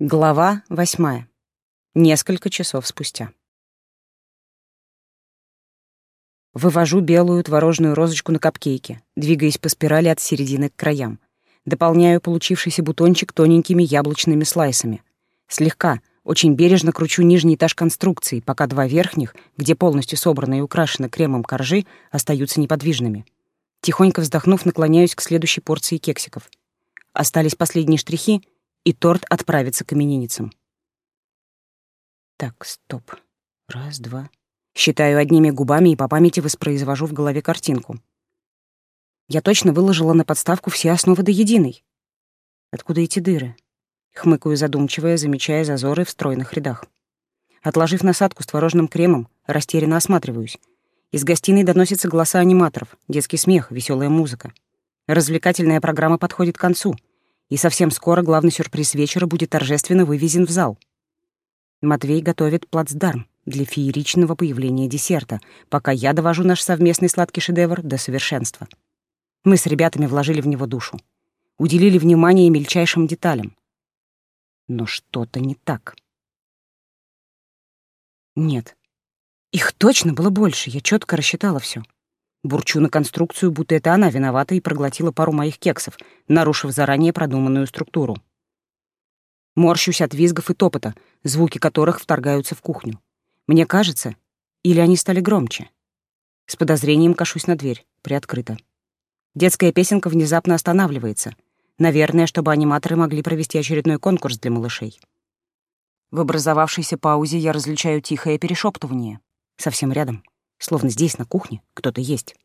Глава восьмая. Несколько часов спустя. Вывожу белую творожную розочку на капкейке, двигаясь по спирали от середины к краям. Дополняю получившийся бутончик тоненькими яблочными слайсами. Слегка, очень бережно кручу нижний этаж конструкции, пока два верхних, где полностью собраны и украшены кремом коржи, остаются неподвижными. Тихонько вздохнув, наклоняюсь к следующей порции кексиков. Остались последние штрихи — и торт отправится к именинницам. Так, стоп. Раз, два. Считаю одними губами и по памяти воспроизвожу в голове картинку. Я точно выложила на подставку все основы до единой. Откуда эти дыры? Хмыкаю задумчивая, замечая зазоры в стройных рядах. Отложив насадку с творожным кремом, растерянно осматриваюсь. Из гостиной доносятся голоса аниматоров, детский смех, веселая музыка. Развлекательная программа подходит к концу — и совсем скоро главный сюрприз вечера будет торжественно вывезен в зал. Матвей готовит плацдарм для фееричного появления десерта, пока я довожу наш совместный сладкий шедевр до совершенства. Мы с ребятами вложили в него душу, уделили внимание мельчайшим деталям. Но что-то не так. Нет, их точно было больше, я четко рассчитала все. Бурчу на конструкцию, будто это она виновата и проглотила пару моих кексов, нарушив заранее продуманную структуру. Морщусь от визгов и топота, звуки которых вторгаются в кухню. Мне кажется, или они стали громче. С подозрением кашусь на дверь, приоткрыта. Детская песенка внезапно останавливается. Наверное, чтобы аниматоры могли провести очередной конкурс для малышей. В образовавшейся паузе я различаю тихое перешептывание. Совсем рядом словно здесь, на кухне, кто-то есть.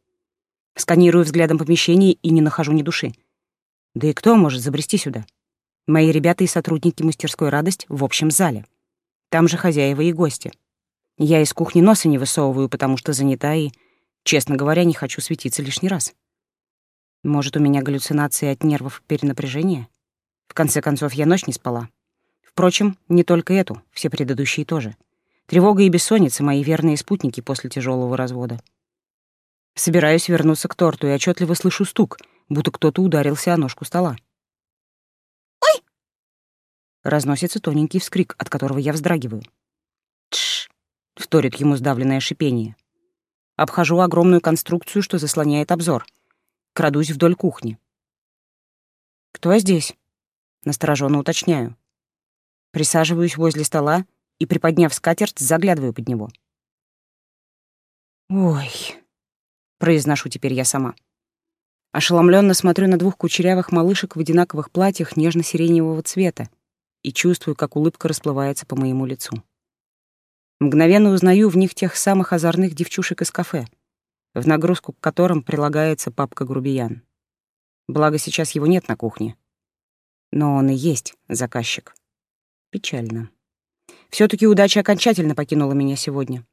Сканирую взглядом помещение и не нахожу ни души. Да и кто может забрести сюда? Мои ребята и сотрудники мастерской «Радость» в общем зале. Там же хозяева и гости. Я из кухни носа не высовываю, потому что занята и, честно говоря, не хочу светиться лишний раз. Может, у меня галлюцинации от нервов перенапряжения? В конце концов, я ночь не спала. Впрочем, не только эту, все предыдущие тоже — Тревога и бессонница — мои верные спутники после тяжелого развода. Собираюсь вернуться к торту и отчетливо слышу стук, будто кто-то ударился о ножку стола. «Ой!» Разносится тоненький вскрик, от которого я вздрагиваю. «Тш!» — вторит ему сдавленное шипение. Обхожу огромную конструкцию, что заслоняет обзор. Крадусь вдоль кухни. «Кто здесь?» — настороженно уточняю. Присаживаюсь возле стола и, приподняв скатерть, заглядываю под него. «Ой», — произношу теперь я сама. Ошеломленно смотрю на двух кучерявых малышек в одинаковых платьях нежно-сиреневого цвета и чувствую, как улыбка расплывается по моему лицу. Мгновенно узнаю в них тех самых озорных девчушек из кафе, в нагрузку к которым прилагается папка Грубиян. Благо, сейчас его нет на кухне. Но он и есть заказчик. Печально. Все таки удача окончательно покинула меня сегодня.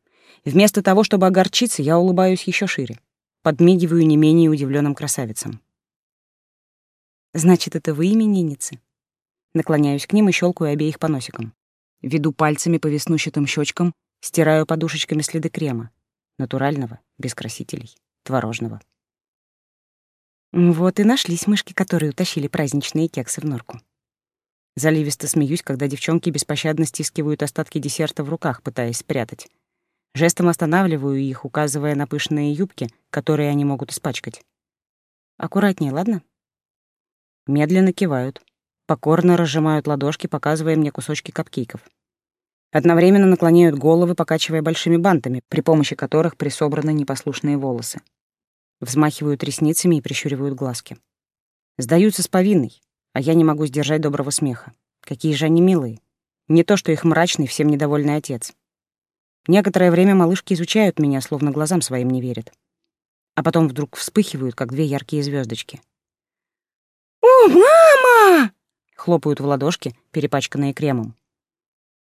Вместо того, чтобы огорчиться, я улыбаюсь еще шире. Подмигиваю не менее удивленным красавицам. «Значит, это вы именинницы?» Наклоняюсь к ним и щелкаю обеих по носикам. Веду пальцами по веснущатым щечкам, стираю подушечками следы крема. Натурального, без красителей, творожного. Вот и нашлись мышки, которые утащили праздничные кексы в норку. Заливисто смеюсь, когда девчонки беспощадно стискивают остатки десерта в руках, пытаясь спрятать. Жестом останавливаю их, указывая на пышные юбки, которые они могут испачкать. «Аккуратнее, ладно?» Медленно кивают. Покорно разжимают ладошки, показывая мне кусочки капкейков. Одновременно наклоняют головы, покачивая большими бантами, при помощи которых присобраны непослушные волосы. Взмахивают ресницами и прищуривают глазки. Сдаются с повинной, а я не могу сдержать доброго смеха. Какие же они милые. Не то, что их мрачный, всем недовольный отец. Некоторое время малышки изучают меня, словно глазам своим не верят. А потом вдруг вспыхивают, как две яркие звездочки. «О, мама!» — хлопают в ладошки, перепачканные кремом.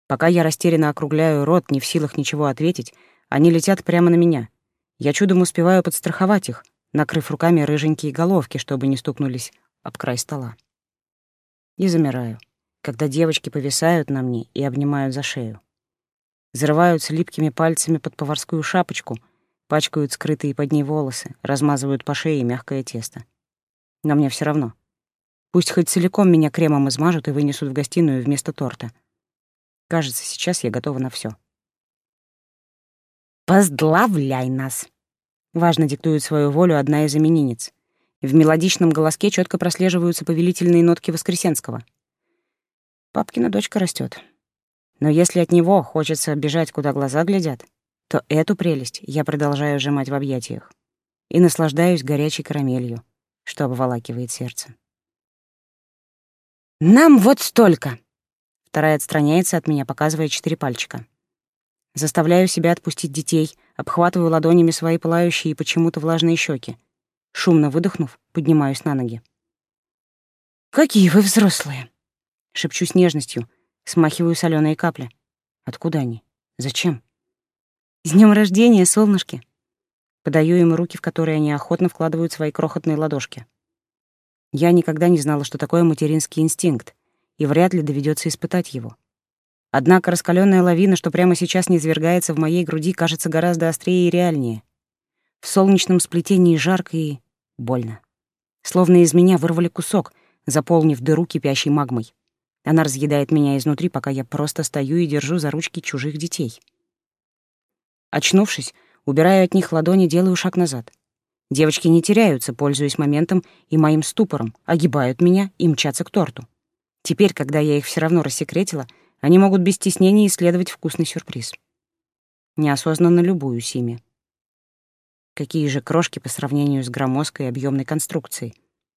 Пока я растерянно округляю рот, не в силах ничего ответить, они летят прямо на меня. Я чудом успеваю подстраховать их, накрыв руками рыженькие головки, чтобы не стукнулись об край стола и замираю, когда девочки повисают на мне и обнимают за шею. Зарываются липкими пальцами под поварскую шапочку, пачкают скрытые под ней волосы, размазывают по шее мягкое тесто. Но мне все равно. Пусть хоть целиком меня кремом измажут и вынесут в гостиную вместо торта. Кажется, сейчас я готова на все. «Поздравляй нас!» — важно диктует свою волю одна из именинниц. В мелодичном голоске четко прослеживаются повелительные нотки Воскресенского. Папкина дочка растет. Но если от него хочется бежать, куда глаза глядят, то эту прелесть я продолжаю сжимать в объятиях и наслаждаюсь горячей карамелью, что обволакивает сердце. «Нам вот столько!» Вторая отстраняется от меня, показывая четыре пальчика. Заставляю себя отпустить детей, обхватываю ладонями свои пылающие и почему-то влажные щеки. Шумно выдохнув, поднимаюсь на ноги. «Какие вы взрослые!» Шепчу с нежностью, смахиваю соленые капли. Откуда они? Зачем? «С днем рождения, солнышки!» Подаю им руки, в которые они охотно вкладывают свои крохотные ладошки. Я никогда не знала, что такое материнский инстинкт, и вряд ли доведется испытать его. Однако раскаленная лавина, что прямо сейчас низвергается в моей груди, кажется гораздо острее и реальнее. В солнечном сплетении жарко и больно. Словно из меня вырвали кусок, заполнив дыру кипящей магмой. Она разъедает меня изнутри, пока я просто стою и держу за ручки чужих детей. Очнувшись, убираю от них ладони, делаю шаг назад. Девочки не теряются, пользуясь моментом и моим ступором, огибают меня и мчатся к торту. Теперь, когда я их все равно рассекретила, они могут без стеснения исследовать вкусный сюрприз. Неосознанно любуюсь ими. Какие же крошки по сравнению с громоздкой объемной конструкцией.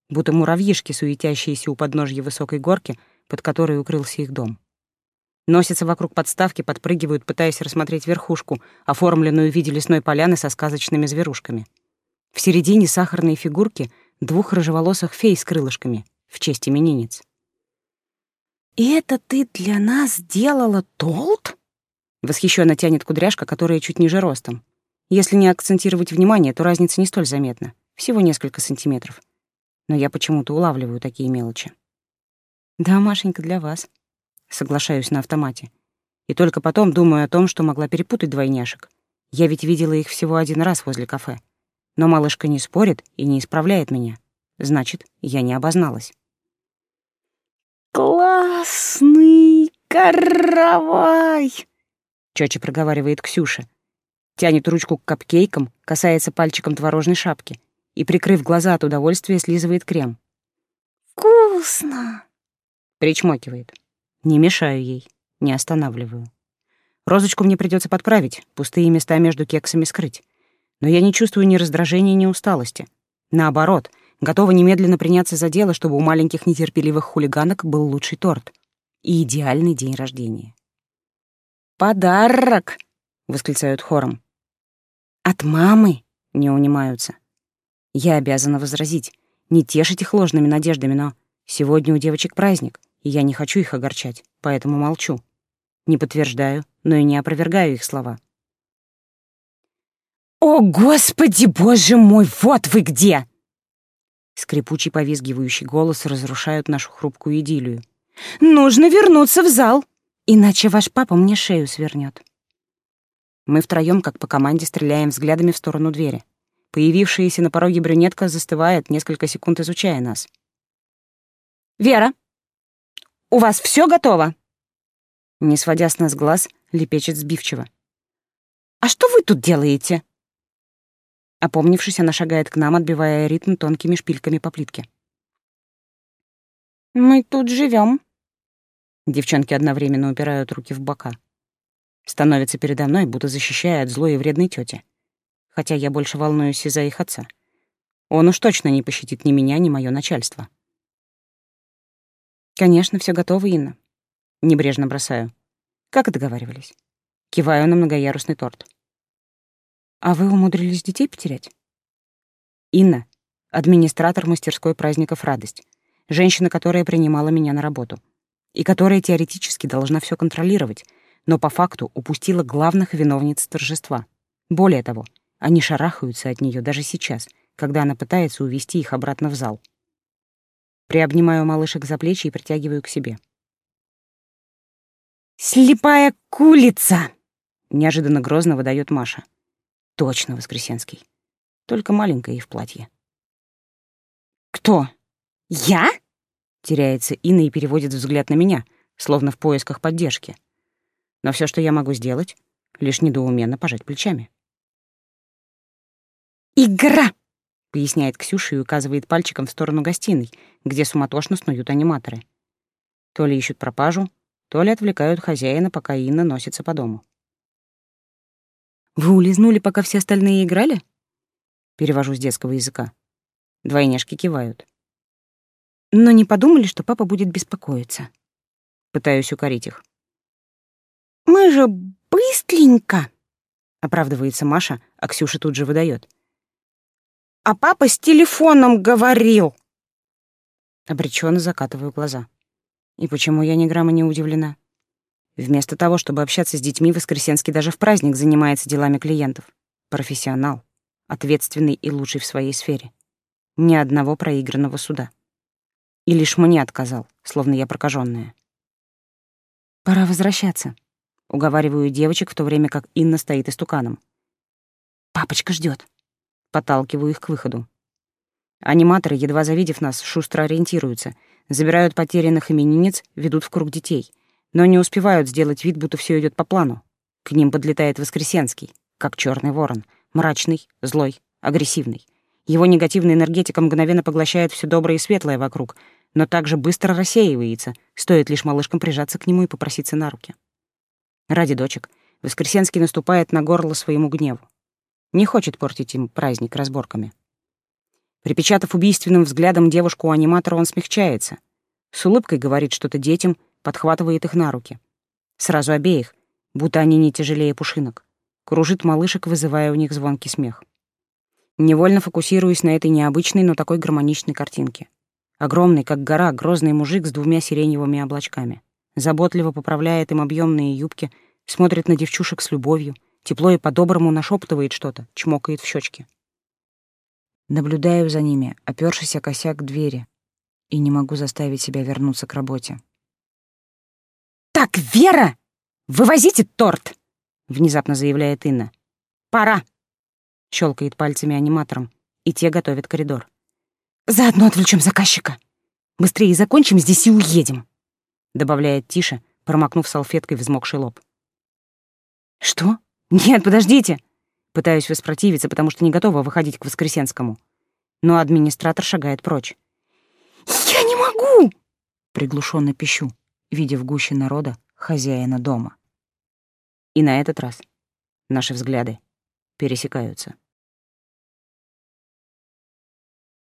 Будто муравьишки, суетящиеся у подножья высокой горки, под которой укрылся их дом. Носятся вокруг подставки, подпрыгивают, пытаясь рассмотреть верхушку, оформленную в виде лесной поляны со сказочными зверушками — в середине сахарной фигурки двух рыжеволосых фей с крылышками в честь именинниц. «И это ты для нас делала толт?» Восхищенно тянет кудряшка, которая чуть ниже ростом. Если не акцентировать внимание, то разница не столь заметна. Всего несколько сантиметров. Но я почему-то улавливаю такие мелочи. «Да, Машенька, для вас». Соглашаюсь на автомате. И только потом думаю о том, что могла перепутать двойняшек. Я ведь видела их всего один раз возле кафе. Но малышка не спорит и не исправляет меня. Значит, я не обозналась. «Классный каравай!» Чёча проговаривает Ксюша. Тянет ручку к капкейкам, касается пальчиком творожной шапки и, прикрыв глаза от удовольствия, слизывает крем. «Вкусно!» Причмокивает. Не мешаю ей, не останавливаю. Розочку мне придется подправить, пустые места между кексами скрыть но я не чувствую ни раздражения, ни усталости. Наоборот, готова немедленно приняться за дело, чтобы у маленьких нетерпеливых хулиганок был лучший торт и идеальный день рождения. «Подарок!» — восклицают хором. «От мамы!» — не унимаются. Я обязана возразить. Не тешить их ложными надеждами, но сегодня у девочек праздник, и я не хочу их огорчать, поэтому молчу. Не подтверждаю, но и не опровергаю их слова. «О, Господи, Боже мой, вот вы где!» Скрипучий повизгивающий голос разрушают нашу хрупкую идиллию. «Нужно вернуться в зал, иначе ваш папа мне шею свернет». Мы втроем, как по команде, стреляем взглядами в сторону двери. Появившаяся на пороге брюнетка застывает, несколько секунд изучая нас. «Вера, у вас все готово?» Не сводя с нас глаз, лепечет сбивчиво. «А что вы тут делаете?» Опомнившись, она шагает к нам, отбивая ритм тонкими шпильками по плитке. «Мы тут живем. Девчонки одновременно упирают руки в бока. Становятся передо мной, будто защищая от злой и вредной тети. Хотя я больше волнуюсь из-за их отца. Он уж точно не пощадит ни меня, ни мое начальство. «Конечно, все готово, Инна». Небрежно бросаю. Как и договаривались. Киваю на многоярусный торт. А вы умудрились детей потерять? Инна, администратор мастерской праздников «Радость», женщина, которая принимала меня на работу и которая теоретически должна все контролировать, но по факту упустила главных виновниц торжества. Более того, они шарахаются от нее даже сейчас, когда она пытается увести их обратно в зал. Приобнимаю малышек за плечи и притягиваю к себе. «Слепая кулица!» — неожиданно грозно выдает Маша. Точно Воскресенский. Только маленькая и в платье. «Кто? Я?» Теряется Инна и переводит взгляд на меня, словно в поисках поддержки. Но все, что я могу сделать, лишь недоуменно пожать плечами. «Игра!» — поясняет Ксюша и указывает пальчиком в сторону гостиной, где суматошно снуют аниматоры. То ли ищут пропажу, то ли отвлекают хозяина, пока Инна носится по дому. «Вы улизнули, пока все остальные играли?» Перевожу с детского языка. Двойняшки кивают. «Но не подумали, что папа будет беспокоиться?» Пытаюсь укорить их. «Мы же быстренько!» — оправдывается Маша, а Ксюша тут же выдает. «А папа с телефоном говорил!» Обреченно закатываю глаза. И почему я ни грамма не удивлена? Вместо того, чтобы общаться с детьми, Воскресенский даже в праздник занимается делами клиентов. Профессионал, ответственный и лучший в своей сфере. Ни одного проигранного суда. И лишь мне отказал, словно я прокаженная. «Пора возвращаться», — уговариваю девочек, в то время как Инна стоит истуканом. «Папочка ждет. Подталкиваю их к выходу. Аниматоры, едва завидев нас, шустро ориентируются, забирают потерянных именинниц, ведут в круг детей — но не успевают сделать вид, будто все идет по плану. К ним подлетает Воскресенский, как черный ворон, мрачный, злой, агрессивный. Его негативная энергетика мгновенно поглощает все доброе и светлое вокруг, но также быстро рассеивается, стоит лишь малышкам прижаться к нему и попроситься на руки. Ради дочек Воскресенский наступает на горло своему гневу. Не хочет портить им праздник разборками. Припечатав убийственным взглядом девушку у аниматора, он смягчается. С улыбкой говорит что-то детям подхватывает их на руки. Сразу обеих, будто они не тяжелее пушинок. Кружит малышек, вызывая у них звонкий смех. Невольно фокусируюсь на этой необычной, но такой гармоничной картинке. Огромный, как гора, грозный мужик с двумя сиреневыми облачками. Заботливо поправляет им объемные юбки, смотрит на девчушек с любовью, тепло и по-доброму нашептывает что-то, чмокает в щечки. Наблюдаю за ними, опёршись о косяк двери, и не могу заставить себя вернуться к работе. «Так, Вера, вывозите торт!» — внезапно заявляет Инна. «Пора!» — щелкает пальцами аниматором, и те готовят коридор. «Заодно отвлечем заказчика. Быстрее закончим здесь и уедем», — добавляет тише, промокнув салфеткой взмокший лоб. «Что? Нет, подождите!» Пытаюсь воспротивиться, потому что не готова выходить к Воскресенскому. Но администратор шагает прочь. «Я не могу!» — приглушенно пищу видя в гуще народа хозяина дома. И на этот раз наши взгляды пересекаются.